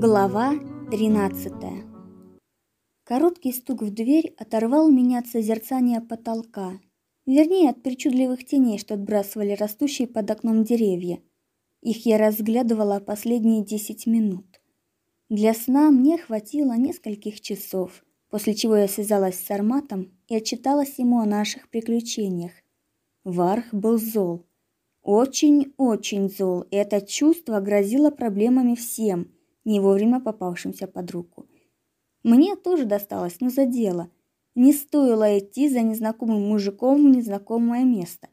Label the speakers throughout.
Speaker 1: Глава 13 Короткий стук в дверь оторвал меня от созерцания потолка, вернее, от причудливых теней, что отбрасывали растущие под окном деревья. Их я разглядывала последние десять минут. Для сна мне хватило нескольких часов, после чего я связалась с Арматом и отчиталась ему о наших приключениях. Варх был зол. Очень-очень зол, и это чувство грозило проблемами всем – не вовремя попавшимся под руку. Мне тоже досталось, но за дело. Не стоило идти за незнакомым мужиком в незнакомое место.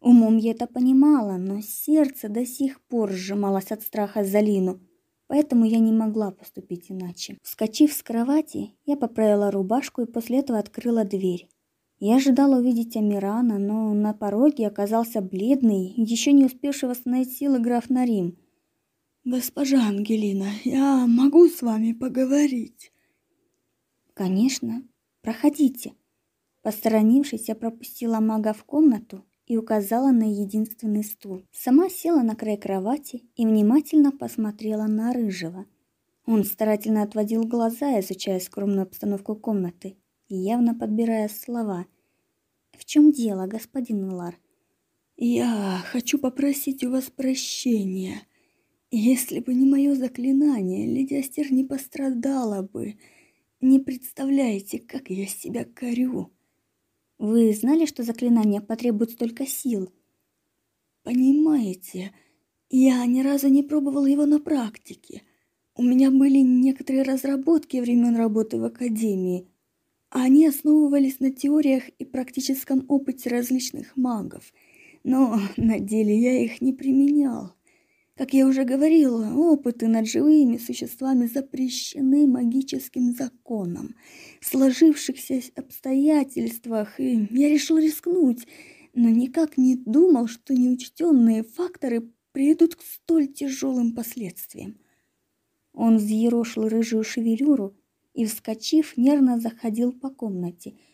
Speaker 1: Умом я это понимала, но сердце до сих пор сжималось от страха за Лину, поэтому я не могла поступить иначе. Вскочив с кровати, я поправила рубашку и после этого открыла дверь. Я ожидала увидеть Амирана, но на пороге оказался бледный, еще не успевший восстановить силы граф Нарим –
Speaker 2: Госпожа Ангелина, я могу с вами поговорить?
Speaker 1: Конечно, проходите. Посторонившись, я пропустила мага в комнату и указала на единственный стул. Сама села на край кровати и внимательно посмотрела на рыжего. Он старательно отводил глаза, изучая скромную обстановку комнаты и явно подбирая слова. В чем дело, господин Илар?
Speaker 2: Я хочу попросить у вас прощения. Если бы не мое заклинание, леди Астер не пострадала бы. Не представляете, как я себя корю.
Speaker 1: Вы знали, что заклинание потребует столько сил?
Speaker 2: Понимаете, я ни разу не пробовал его на практике. У меня были некоторые разработки времен работы в академии. Они основывались на теориях и практическом опыте различных магов, но на деле я их не применял. Как я уже говорила, опыты над живыми существами запрещены магическим законом. В сложившихся обстоятельствах и я решил рискнуть, но никак не думал, что неучтенные факторы приведут к столь тяжелым последствиям.
Speaker 1: Он взъерошил рыжую шевелюру и, вскочив, нервно заходил по комнате –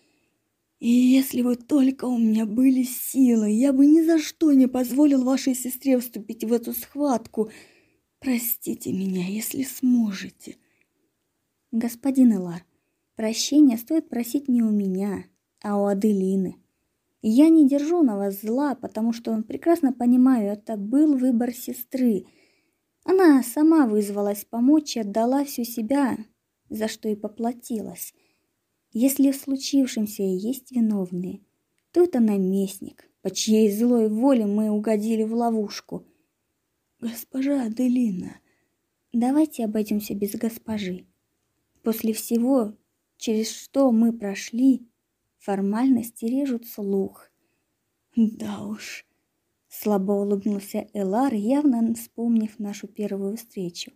Speaker 2: и если бы только у меня были силы, я бы ни за что не позволил вашей сестре вступить в эту схватку. Простите меня, если сможете.
Speaker 1: Господин Элар, прощения стоит просить не у меня, а у Аделины. я не держу на вас зла, потому что прекрасно понимаю, это был выбор сестры. Она сама вызвалась помочь и отдала всю себя, за что и поплатилась. Если в случившемся и есть виновные, то это наместник, по чьей злой воле мы угодили в ловушку.
Speaker 2: Госпожа Аделина,
Speaker 1: давайте обойдемся без госпожи. После всего, через что мы прошли, формальности режут слух.
Speaker 2: Да уж,
Speaker 1: слабо улыбнулся Элар, явно вспомнив нашу первую встречу.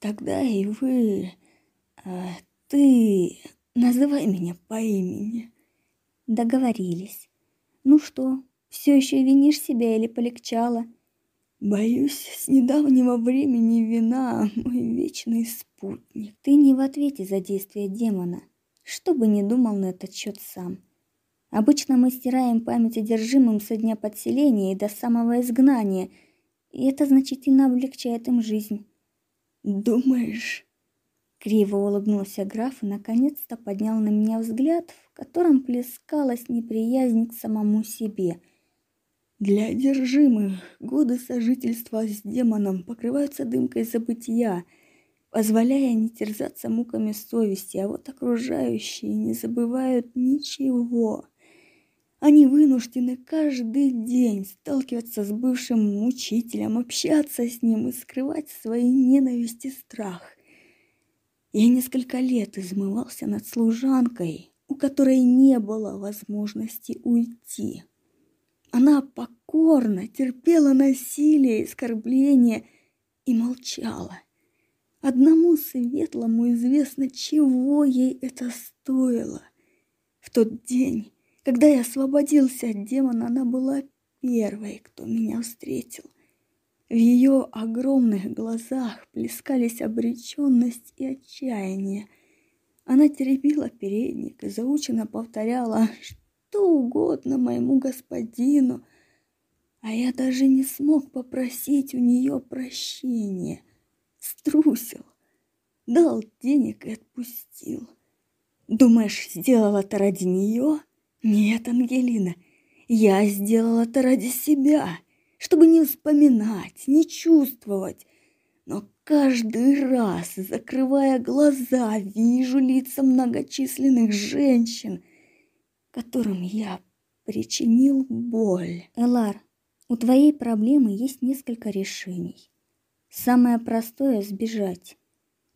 Speaker 2: Тогда и вы, а, ты, Называй меня по имени.
Speaker 1: Договорились. Ну что, все еще винишь себя или полегчало?
Speaker 2: Боюсь, с недавнего времени вина мой вечный спутник.
Speaker 1: Ты не в ответе за действия демона. Что бы ни думал на этот счет сам. Обычно мы стираем память одержимым со дня подселения и до самого изгнания, и это значительно облегчает им жизнь.
Speaker 2: Думаешь?
Speaker 1: Криво улыбнулся граф и наконец-то поднял на меня взгляд, в котором плескалась неприязнь к самому себе.
Speaker 2: Для одержимых годы сожительства с демоном покрываются дымкой забытия, позволяя не терзаться муками совести, а вот окружающие не забывают ничего. Они вынуждены каждый день сталкиваться с бывшим мучителем, общаться с ним и скрывать свои ненависть и страх. Я несколько лет измывался над служанкой, у которой не было возможности уйти. Она покорно терпела насилие и оскорбления и молчала. Одному светлому известно, чего ей это стоило. В тот день, когда я освободился от демона, она была первой, кто меня встретил. В ее огромных глазах плескались обреченность и отчаяние. Она теребила передник и заученно повторяла что угодно моему господину, а я даже не смог попросить у нее прощения. Струсил, дал денег и отпустил. Думаешь, сделала это ради нее? Нет, Ангелина, я сделала это ради себя, чтобы не вспоминать, не чувствовать. Но каждый раз, закрывая глаза, вижу лица многочисленных женщин, которым я причинил боль.
Speaker 1: Элар, у твоей проблемы есть несколько решений. Самое простое сбежать.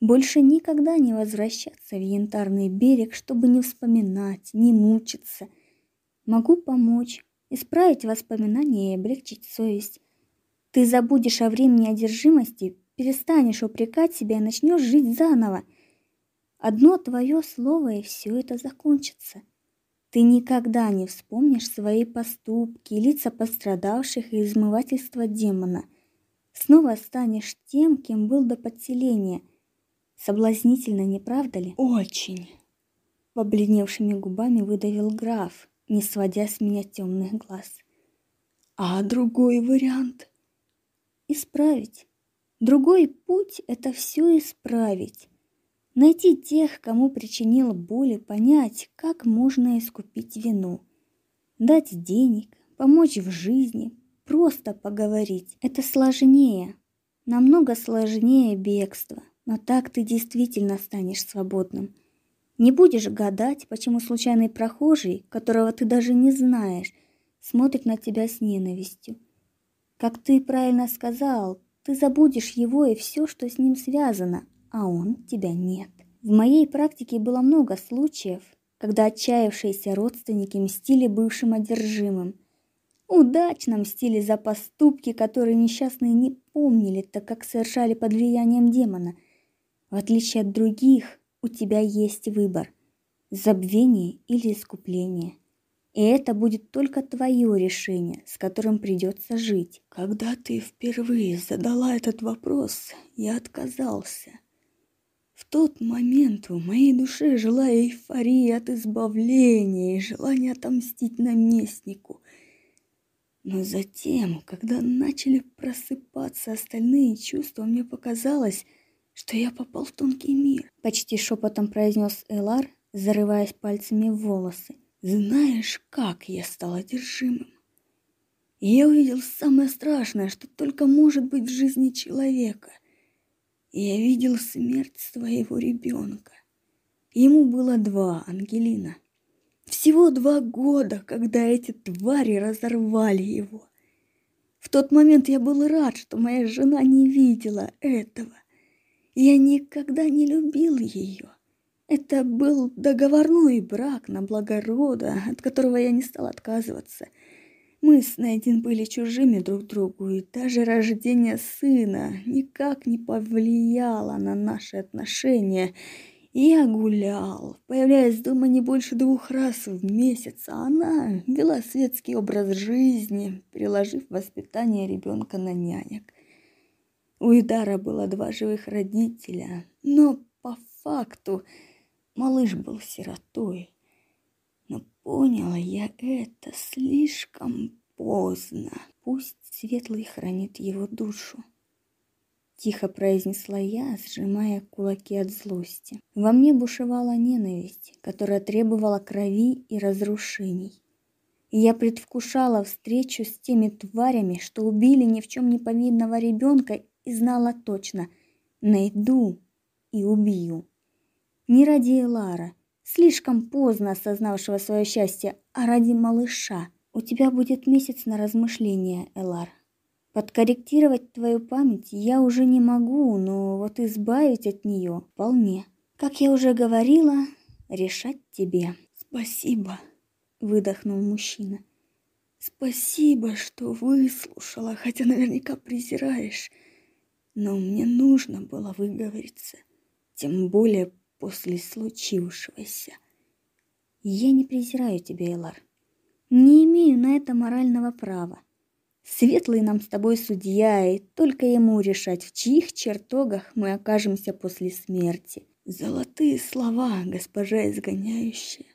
Speaker 1: Больше никогда не возвращаться в янтарный берег, чтобы не вспоминать, не мучиться. Могу помочь, исправить воспоминания и облегчить совесть. Ты забудешь о времени одержимости, перестанешь упрекать себя и начнешь жить заново. Одно твое слово, и все это закончится. Ты никогда не вспомнишь свои поступки, лица пострадавших и измывательства демона. Снова станешь тем, кем был до подселения. Соблазнительно, не правда ли?
Speaker 2: Очень.
Speaker 1: Побледневшими губами выдавил граф, не сводя с меня темных глаз.
Speaker 2: А другой вариант?
Speaker 1: Исправить. Другой путь – это все исправить. Найти тех, кому причинил боль, и понять, как можно искупить вину. Дать денег, помочь в жизни, просто поговорить. Это сложнее, намного сложнее бегства. Но так ты действительно станешь свободным. Не будешь гадать, почему случайный прохожий, которого ты даже не знаешь, смотрит на тебя с ненавистью. Как ты правильно сказал, ты забудешь его и все, что с ним связано, а он тебя нет. В моей практике было много случаев, когда отчаявшиеся родственники мстили бывшим одержимым. Удачно мстили за поступки, которые несчастные не помнили, так как совершали под влиянием демона. В отличие от других, у тебя есть выбор – забвение или искупление. И это будет только твое решение, с которым придется жить.
Speaker 2: Когда ты впервые задала этот вопрос, я отказался. В тот момент в моей душе жила эйфория от избавления и желание отомстить наместнику. Но затем, когда начали просыпаться остальные чувства, мне показалось, что я попал в тонкий мир.
Speaker 1: Почти шепотом произнес Элар, зарываясь пальцами в волосы.
Speaker 2: Знаешь, как я стал одержимым? я увидел самое страшное, что только может быть в жизни человека я видел смерть своего ребенка. Ему было два, Ангелина. Всего два года, когда эти твари разорвали его. В тот момент я был рад, что моя жена не видела этого. Я никогда не любил ее. Это был договорной брак на благорода, от которого я не стал отказываться – мы с Найдин были чужими друг другу, и даже рождение сына никак не повлияло на наши отношения. Я гулял, появляясь дома не больше двух раз в месяц, а она вела светский образ жизни, переложив воспитание ребенка на нянек. У Идара было два живых родителя, но по факту малыш был сиротой. Но поняла я это слишком поздно. Пусть светлый хранит его душу. Тихо произнесла я, сжимая кулаки от злости. Во мне бушевала ненависть, которая требовала крови и разрушений. И я предвкушала встречу с теми тварями, что убили ни в чем не повинного ребенка, и знала точно – найду и убью. Не ради Элара – слишком поздно осознавшего свое счастье, а ради малыша. У тебя будет месяц на размышления, Элар. Подкорректировать твою память я уже не могу, но вот избавить от нее вполне. Как я уже говорила, решать тебе. Спасибо, выдохнул мужчина. Спасибо, что выслушала, хотя наверняка презираешь. Но мне нужно было выговориться. Тем более после случившегося.
Speaker 1: Я не презираю тебя, Элар. Не имею на это морального права. Светлый нам с тобой судья, и только ему решать, в чьих чертогах мы окажемся после смерти.
Speaker 2: Золотые слова, госпожа изгоняющая.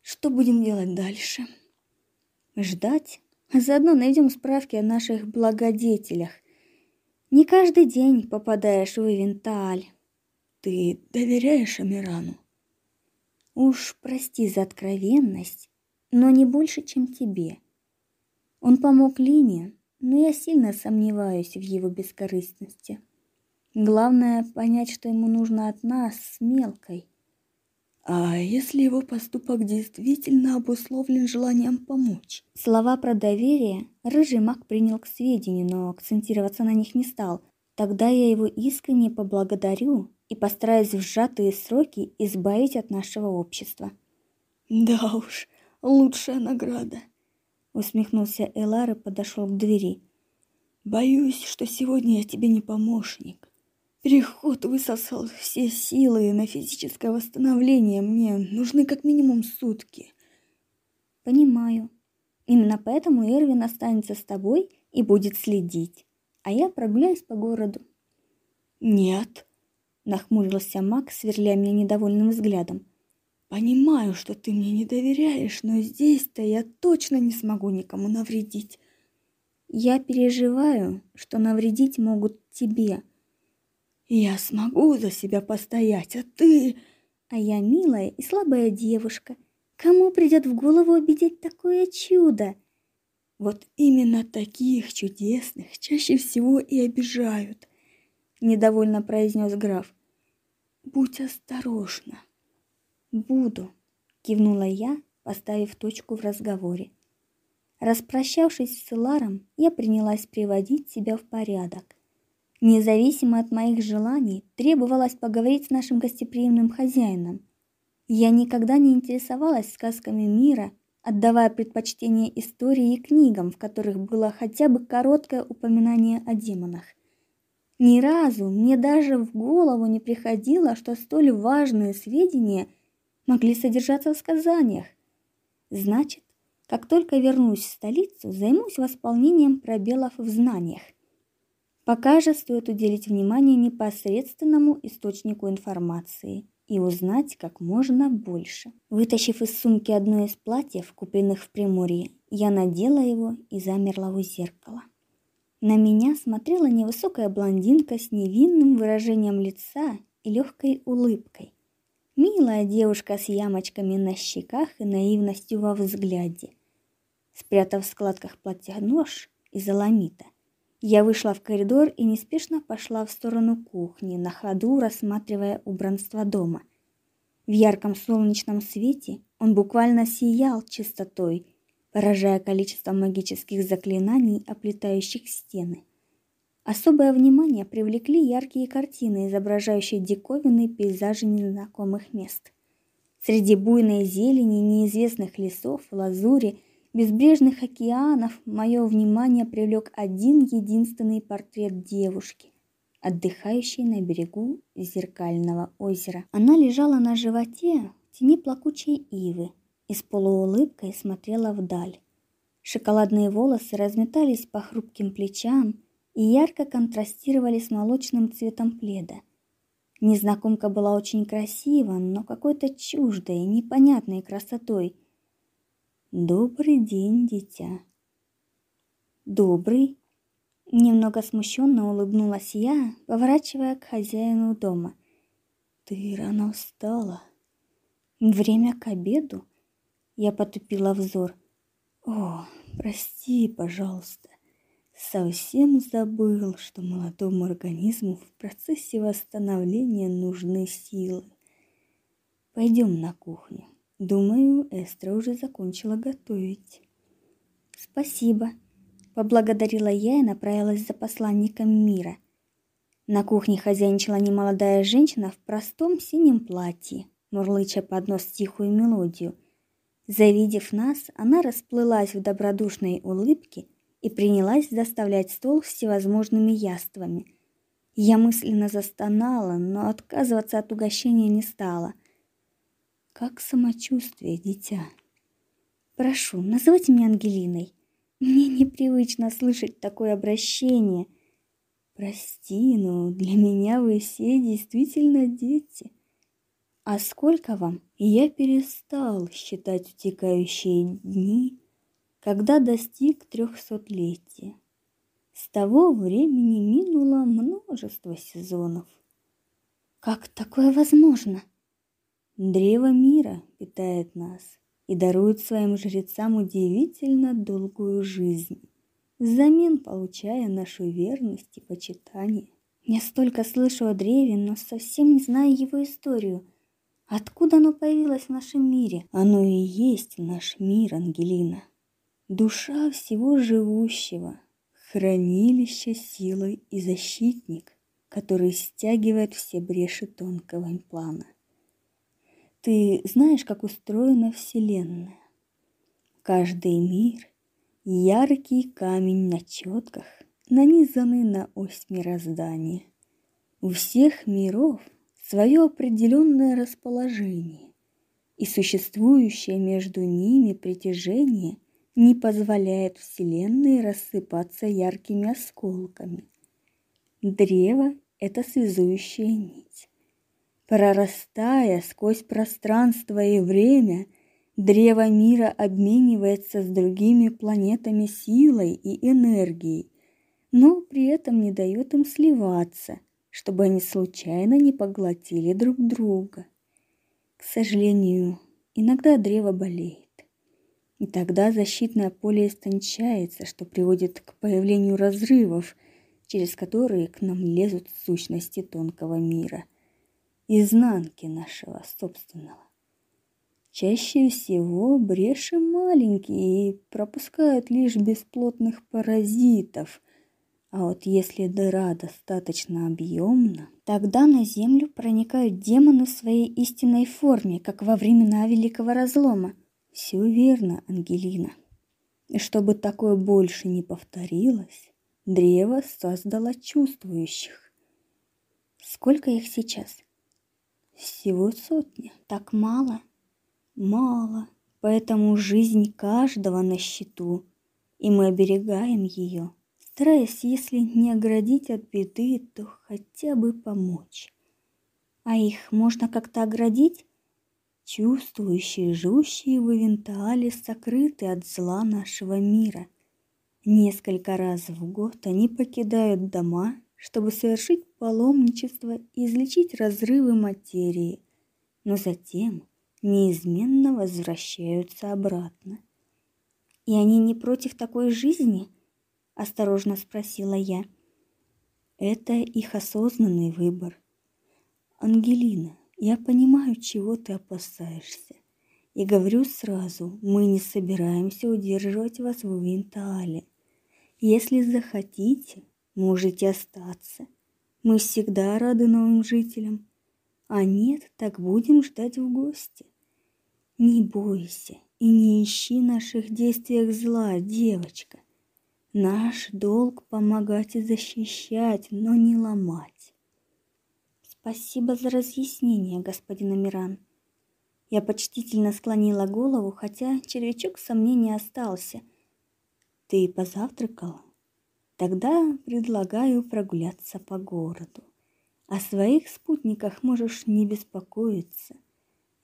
Speaker 2: Что будем делать дальше?
Speaker 1: Ждать, а заодно найдем справки о наших благодетелях. Не каждый день попадаешь в Ивенталь.
Speaker 2: Ты доверяешь Амирану?
Speaker 1: Уж прости за откровенность, но не больше, чем тебе. Он помог Лине, но я сильно сомневаюсь в его бескорыстности. Главное понять, что ему нужно от нас с мелкой.
Speaker 2: А если его поступок действительно обусловлен желанием помочь?
Speaker 1: Слова про доверие рыжий маг принял к сведению, но акцентироваться на них не стал. Тогда я его искренне поблагодарю и постараюсь в сжатые сроки избавить от нашего общества.
Speaker 2: Да уж, лучшая награда, усмехнулся Элар и подошел к двери. Боюсь, что сегодня я тебе не помощник. Переход высосал все силы на физическое восстановление. Мне нужны как минимум сутки.
Speaker 1: Понимаю. Именно поэтому Эрвин останется с тобой и будет следить, а я прогуляюсь по городу.
Speaker 2: Нет,
Speaker 1: нахмурился Макс, сверля меня недовольным взглядом.
Speaker 2: Понимаю, что ты мне не доверяешь, но здесь-то я точно не смогу никому навредить.
Speaker 1: Я переживаю, что навредить могут тебе.
Speaker 2: Я смогу за себя постоять, а ты...
Speaker 1: А я милая и слабая девушка. Кому придет в голову обидеть такое чудо?
Speaker 2: Вот именно таких чудесных чаще всего и обижают, недовольно произнес граф. Будь осторожна.
Speaker 1: Буду, кивнула я, поставив точку в разговоре. Распрощавшись с Ларом, я принялась приводить себя в порядок. Независимо от моих желаний, требовалось поговорить с нашим гостеприимным хозяином. Я никогда не интересовалась сказками мира, отдавая предпочтение истории и книгам, в которых было хотя бы короткое упоминание о демонах. Ни разу мне даже в голову не приходило, что столь важные сведения могли содержаться в сказаниях. Значит, как только вернусь в столицу, займусь восполнением пробелов в знаниях. Пока же стоит уделить внимание непосредственному источнику информации и узнать как можно больше. Вытащив из сумки одно из платьев, купленных в Приморье, я надела его и замерла у зеркала. На меня смотрела невысокая блондинка с невинным выражением лица и легкой улыбкой. Милая девушка с ямочками на щеках и наивностью во взгляде. Спрятав в складках платья нож из аламита, я вышла в коридор и неспешно пошла в сторону кухни, на ходу рассматривая убранство дома. В ярком солнечном свете он буквально сиял чистотой, поражая количеством магических заклинаний, оплетающих стены. Особое внимание привлекли яркие картины, изображающие диковинные пейзажи незнакомых мест. Среди буйной зелени, неизвестных лесов, лазури – безбрежных океанов мое внимание привлек один единственный портрет девушки, отдыхающей на берегу зеркального озера. Она лежала на животе в тени плакучей ивы и с полуулыбкой смотрела вдаль. Шоколадные волосы разметались по хрупким плечам и ярко контрастировали с молочным цветом пледа. Незнакомка была очень красива, но какой-то чуждой, непонятной красотой – Добрый день, дитя. Добрый. Немного смущенно улыбнулась я, поворачивая к хозяину дома. Ты рано встала. Время к обеду. Я потупила взор. О, прости, пожалуйста. Совсем забыл, что молодому организму в процессе восстановления нужны силы. Пойдем на кухню. Думаю, Эстра уже закончила готовить. Спасибо, поблагодарила я и направилась за посланником мира. На кухне хозяйничала немолодая женщина в простом синем платье, мурлыча под нос тихую мелодию. Завидев нас, она расплылась в добродушной улыбке и принялась заставлять стол всевозможными яствами. Я мысленно застонала, но отказываться от угощения не стала – как самочувствие, дитя? Прошу, называйте меня Ангелиной. Мне непривычно слышать такое обращение. Прости, но для меня вы все действительно дети. А сколько вам? я перестал считать утекающие дни, когда достиг трехсотлетия. С того времени минуло множество сезонов. Как такое возможно?
Speaker 2: Древо мира питает нас и дарует своим жрецам удивительно долгую жизнь, взамен получая нашу верность и почитание.
Speaker 1: Я столько слышу о древе, но совсем не знаю его историю. Откуда оно появилось в нашем мире?
Speaker 2: Оно и есть наш мир, Ангелина. Душа всего живущего, хранилище силы и защитник, который стягивает все бреши тонкого плана. Ты знаешь, как устроена Вселенная? Каждый мир — яркий камень на четках, нанизанный на ось мироздания. У всех миров свое определенное расположение, и существующее между ними притяжение не позволяет Вселенной рассыпаться яркими осколками. Древо — это связующая нить. Прорастая сквозь пространство и время, древо мира обменивается с другими планетами силой и энергией, но при этом не дает им сливаться, чтобы они случайно не поглотили друг друга. К сожалению, иногда древо болеет. И тогда защитное поле истончается, что приводит к появлению разрывов, через которые к нам лезут сущности тонкого мира, изнанки нашего собственного. Чаще всего бреши маленькие и пропускают лишь бесплотных паразитов, а вот если дыра достаточно объемна, тогда на землю проникают демоны в своей истинной форме, как во времена Великого Разлома. Все верно, Ангелина. И чтобы такое больше не повторилось, древо создало чувствующих.
Speaker 1: Сколько их сейчас?
Speaker 2: Всего сотня.
Speaker 1: Так мало?
Speaker 2: Мало. Поэтому жизнь каждого на счету, и мы оберегаем ее стараясь, если не оградить от беды, то хотя бы помочь.
Speaker 1: А их можно как-то оградить?
Speaker 2: Чувствующие, живущие в Эвентале, сокрыты от зла нашего мира. Несколько раз в год они покидают дома, чтобы совершить паломничество и излечить разрывы материи, но затем неизменно возвращаются обратно.
Speaker 1: И они не против такой жизни? осторожно спросила я.
Speaker 2: Это их осознанный выбор. Ангелина, я понимаю, чего ты опасаешься. И говорю сразу, мы не собираемся удерживать вас в Винтаале. Если захотите, можете остаться. Мы всегда рады новым жителям. А нет, так будем ждать в гости. Не бойся и не ищи наших действиях зла, девочка. Наш долг помогать и защищать, но не ломать.
Speaker 1: Спасибо за разъяснение, господин Амиран. Я почтительно склонила голову, хотя червячок сомнений остался.
Speaker 2: Ты позавтракала? Тогда предлагаю прогуляться по городу. О своих спутниках можешь не беспокоиться.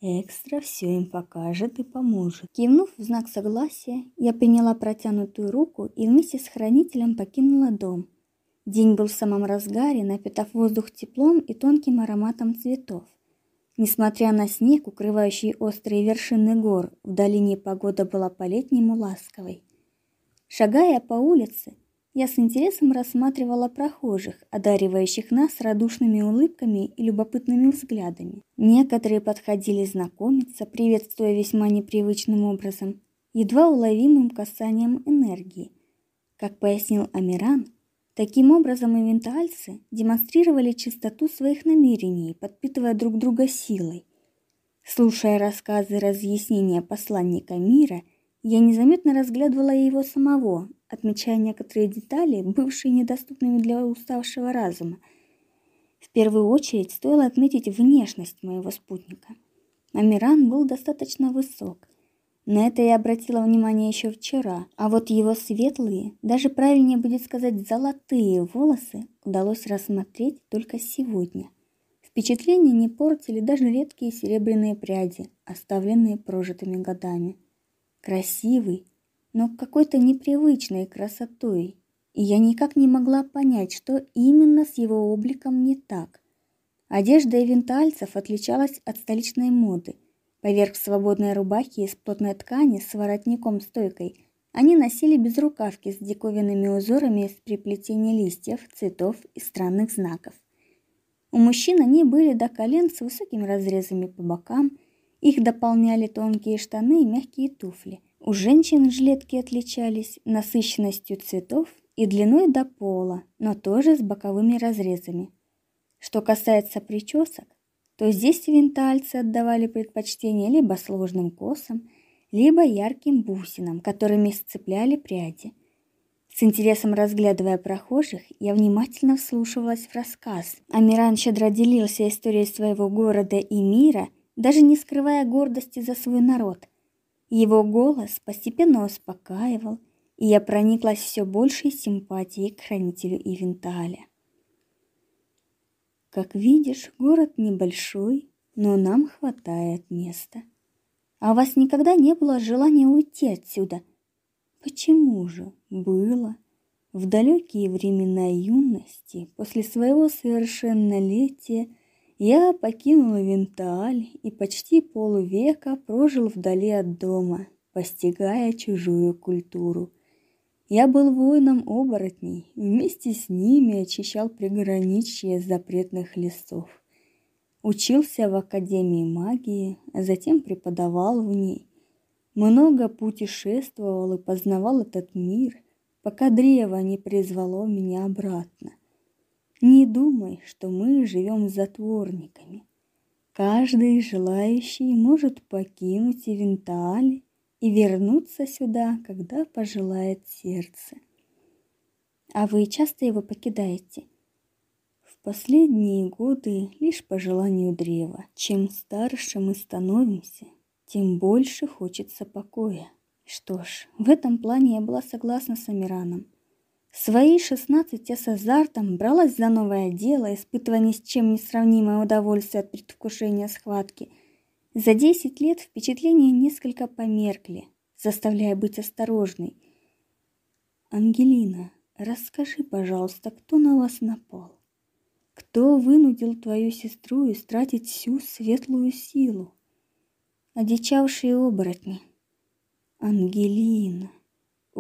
Speaker 2: Экстра все им покажет и поможет.
Speaker 1: Кивнув в знак согласия, я приняла протянутую руку и вместе с хранителем покинула дом. День был в самом разгаре, напитав воздух теплом и тонким ароматом цветов. Несмотря на снег, укрывающий острые вершины гор, в долине погода была по-летнему ласковой. Шагая по улице, я с интересом рассматривала прохожих, одаривающих нас радушными улыбками и любопытными взглядами. Некоторые подходили знакомиться, приветствуя весьма непривычным образом, едва уловимым касанием энергии. Как пояснил Амиран, таким образом ивентальцы демонстрировали чистоту своих намерений, подпитывая друг друга силой. Слушая рассказы и разъяснения посланника мира, я незаметно разглядывала его самого, отмечая некоторые детали, бывшие недоступными для уставшего разума. В первую очередь стоило отметить внешность моего спутника. Амиран был достаточно высок. На это я обратила внимание еще вчера, а вот его светлые, даже правильнее будет сказать золотые волосы удалось рассмотреть только сегодня. Впечатление не портили даже редкие серебряные пряди, оставленные прожитыми годами. Красивый, но какой-то непривычной красотой, и я никак не могла понять, что именно с его обликом не так. Одежда ивентальцев отличалась от столичной моды. Поверх свободной рубахи из плотной ткани с воротником-стойкой они носили безрукавки с диковинными узорами из переплетения листьев, цветов и странных знаков. У мужчин они были до колен с высокими разрезами по бокам, их дополняли тонкие штаны и мягкие туфли. У женщин жилетки отличались насыщенностью цветов и длиной до пола, но тоже с боковыми разрезами. Что касается причесок, то здесь винтальцы отдавали предпочтение либо сложным косам, либо ярким бусинам, которыми сцепляли пряди. С интересом разглядывая прохожих, я внимательно вслушивалась в рассказ. Амиран щедро делился историей своего города и мира, даже не скрывая гордости за свой народ. Его голос постепенно успокаивал, и я прониклась все большей симпатией к хранителю Ивенталя. Как видишь, город небольшой, но нам хватает места. А у вас никогда не было желания уйти отсюда? Почему же? Было. В далекие времена юности, после своего совершеннолетия, я покинул Винталь и почти полувека прожил вдали от дома, постигая чужую культуру. Я был воином оборотней, вместе с ними очищал приграничье запретных лесов. Учился в Академии магии, а затем преподавал в ней. Много путешествовал и познавал этот мир, пока древо не призвало меня обратно. Не думай, что мы живем затворниками. Каждый желающий может покинуть Ивенталь и вернуться сюда, когда пожелает сердце. А вы часто его покидаете? В последние годы лишь по желанию древа. Чем старше мы становимся, тем больше хочется покоя. Что ж, в этом плане я была согласна с Амираном. Свои шестнадцать я с азартом бралась за новое дело, испытывая ни с чем не сравнимое удовольствие от предвкушения схватки. За десять лет впечатления несколько померкли, заставляя быть осторожной. Ангелина, расскажи, пожалуйста, кто на вас напал? Кто вынудил твою сестру истратить всю светлую силу? Одичавшие оборотни. Ангелина.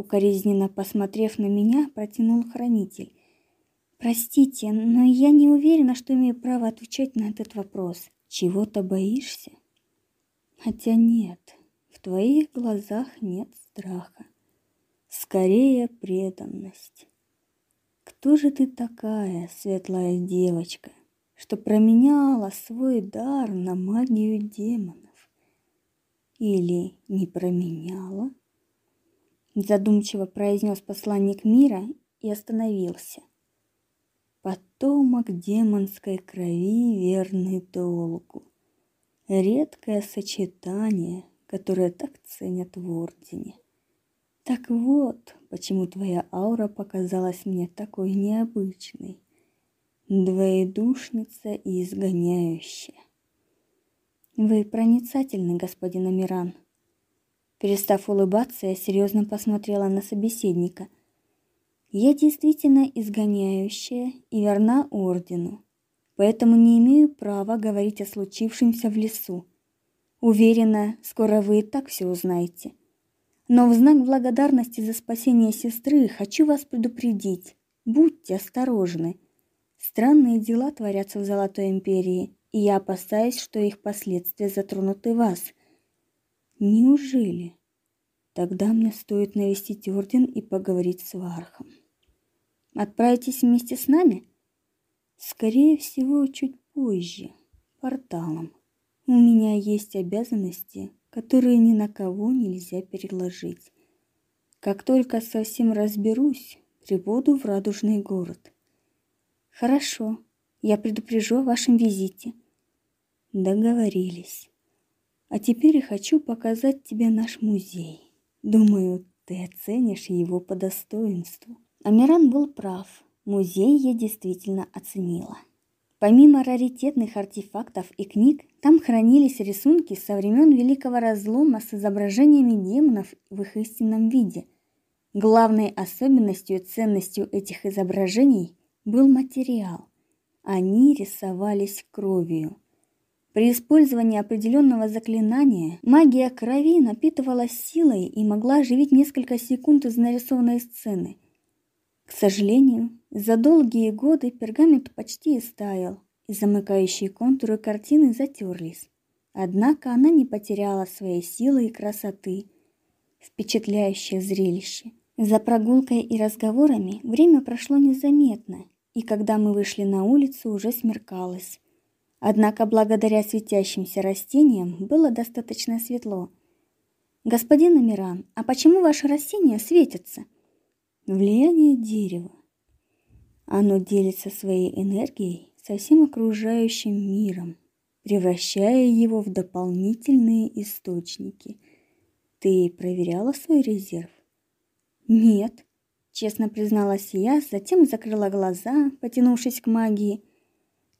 Speaker 1: Укоризненно посмотрев на меня, протянул хранитель. Простите, но я не уверена, что имею право отвечать на этот вопрос. Чего-то боишься? Хотя нет, в твоих глазах нет страха. Скорее преданность. Кто же ты такая, светлая девочка, что променяла свой дар на магию демонов? или не променяла? Задумчиво произнес посланник мира и остановился. Потомок демонской крови, верный долгу. Редкое сочетание, которое так ценят в Ордене. Так вот, почему твоя аура показалась мне такой необычной. Двоедушница и изгоняющая. Вы проницательный, господин Амиран. Перестав улыбаться, я серьезно посмотрела на собеседника. Я действительно изгоняющая и верна ордену, поэтому не имею права говорить о случившемся в лесу. Уверена, скоро вы и так все узнаете. Но в знак благодарности за спасение сестры хочу вас предупредить: будьте осторожны. Странные дела творятся в Золотой империи, и я опасаюсь, что их последствия затронут и вас. Неужели? Тогда мне стоит навестить орден и поговорить с Вархом. Отправитесь вместе с нами? Скорее всего, чуть позже, порталом. У меня есть обязанности, которые ни на кого нельзя переложить. Как только совсем разберусь, прибуду в радужный город. Хорошо. Я предупрежу о вашем визите. Договорились. А теперь я хочу показать тебе наш музей. Думаю, ты оценишь его по достоинству. Амиран был прав. Музей я действительно оценила. Помимо раритетных артефактов и книг, там хранились рисунки со времен Великого Разлома с изображениями демонов в их истинном виде. Главной особенностью и ценностью этих изображений был материал. Они рисовались кровью. При использовании определенного заклинания магия крови напитывалась силой и могла оживить несколько секунд из нарисованной сцены. К сожалению, за долгие годы пергамент почти истаял, и замыкающие контуры картины затерлись. Однако она не потеряла своей силы и красоты. Впечатляющее зрелище. За прогулкой и разговорами время прошло незаметно, и когда мы вышли на улицу, уже смеркалось. Однако благодаря светящимся растениям было достаточно светло. Господин Амиран, а почему ваши растения светятся?
Speaker 2: Влияние дерева. Оно делится своей энергией со всем окружающим миром, превращая его в дополнительные источники. Ты проверяла свой резерв?
Speaker 1: Нет, честно призналась я, затем закрыла глаза, потянувшись к магии.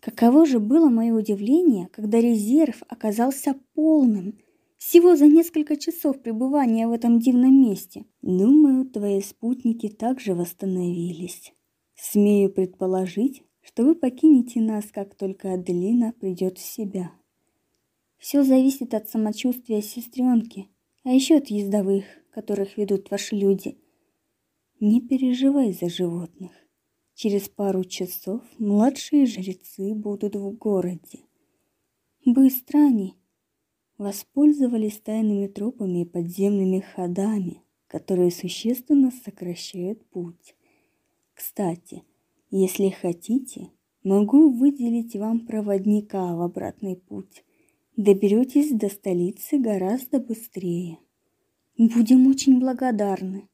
Speaker 1: Каково же было мое удивление, когда резерв оказался полным, всего за несколько часов пребывания в этом дивном месте.
Speaker 2: Думаю, твои спутники также восстановились. Смею предположить, что вы покинете нас, как только Аделина придет в себя.
Speaker 1: Все зависит от самочувствия сестренки, а еще от ездовых, которых ведут ваши люди.
Speaker 2: Не переживай за животных. Через пару часов младшие жрецы будут в городе.
Speaker 1: Быстро они
Speaker 2: воспользовались тайными тропами и подземными ходами, которые существенно сокращают путь. Кстати, если хотите, могу выделить вам проводника в обратный путь. Доберетесь до столицы гораздо быстрее.
Speaker 1: Будем очень благодарны,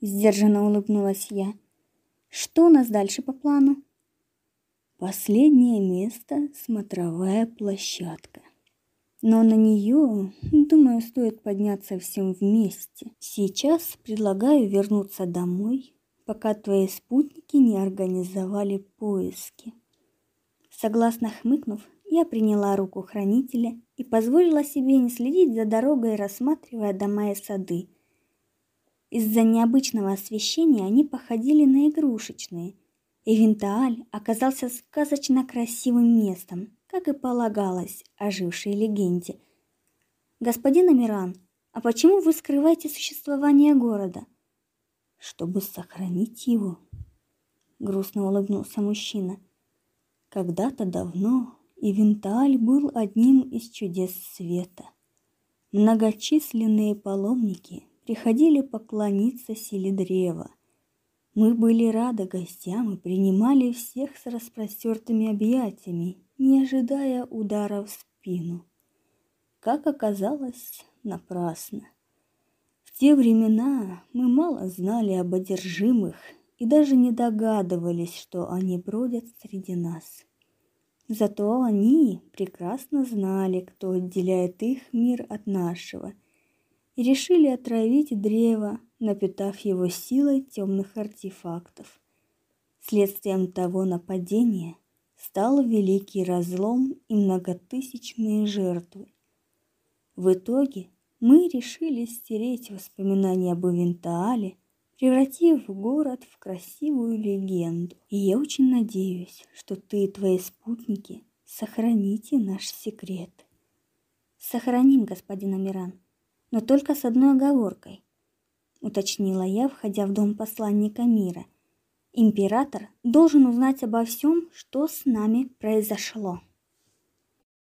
Speaker 1: сдержанно улыбнулась я. Что у нас дальше по плану?
Speaker 2: Последнее место смотровая площадка. Но на нее, думаю, стоит подняться всем вместе. Сейчас предлагаю вернуться домой, пока твои спутники не организовали поиски.
Speaker 1: Согласно хмыкнув, я приняла руку хранителя и позволила себе не следить за дорогой, рассматривая дома и сады, из-за необычного освещения они походили на игрушечные. И Винтааль оказался сказочно красивым местом, как и полагалось ожившей легенде. Господин Амиран, а почему вы скрываете существование города?
Speaker 2: Чтобы сохранить его. Грустно улыбнулся мужчина. Когда-то давно Ивенталь был одним из чудес света. Многочисленные паломники приходили поклониться силе древа. Мы были рады гостям и принимали всех с распростертыми объятиями, не ожидая удара в спину. Как оказалось, напрасно. В те времена мы мало знали об одержимых и даже не догадывались, что они бродят среди нас. Зато они прекрасно знали, кто отделяет их мир от нашего – и решили отравить древо, напитав его силой темных артефактов. Следствием того нападения стал великий разлом и многотысячные жертвы. В итоге мы решили стереть воспоминания об Ивентаале, превратив город в красивую легенду. И я очень надеюсь, что ты и твои спутники сохраните наш секрет.
Speaker 1: Сохраним, господин Амиран но только с одной оговоркой, уточнила я, входя в дом посланника мира. Император должен узнать обо всем, что с нами произошло.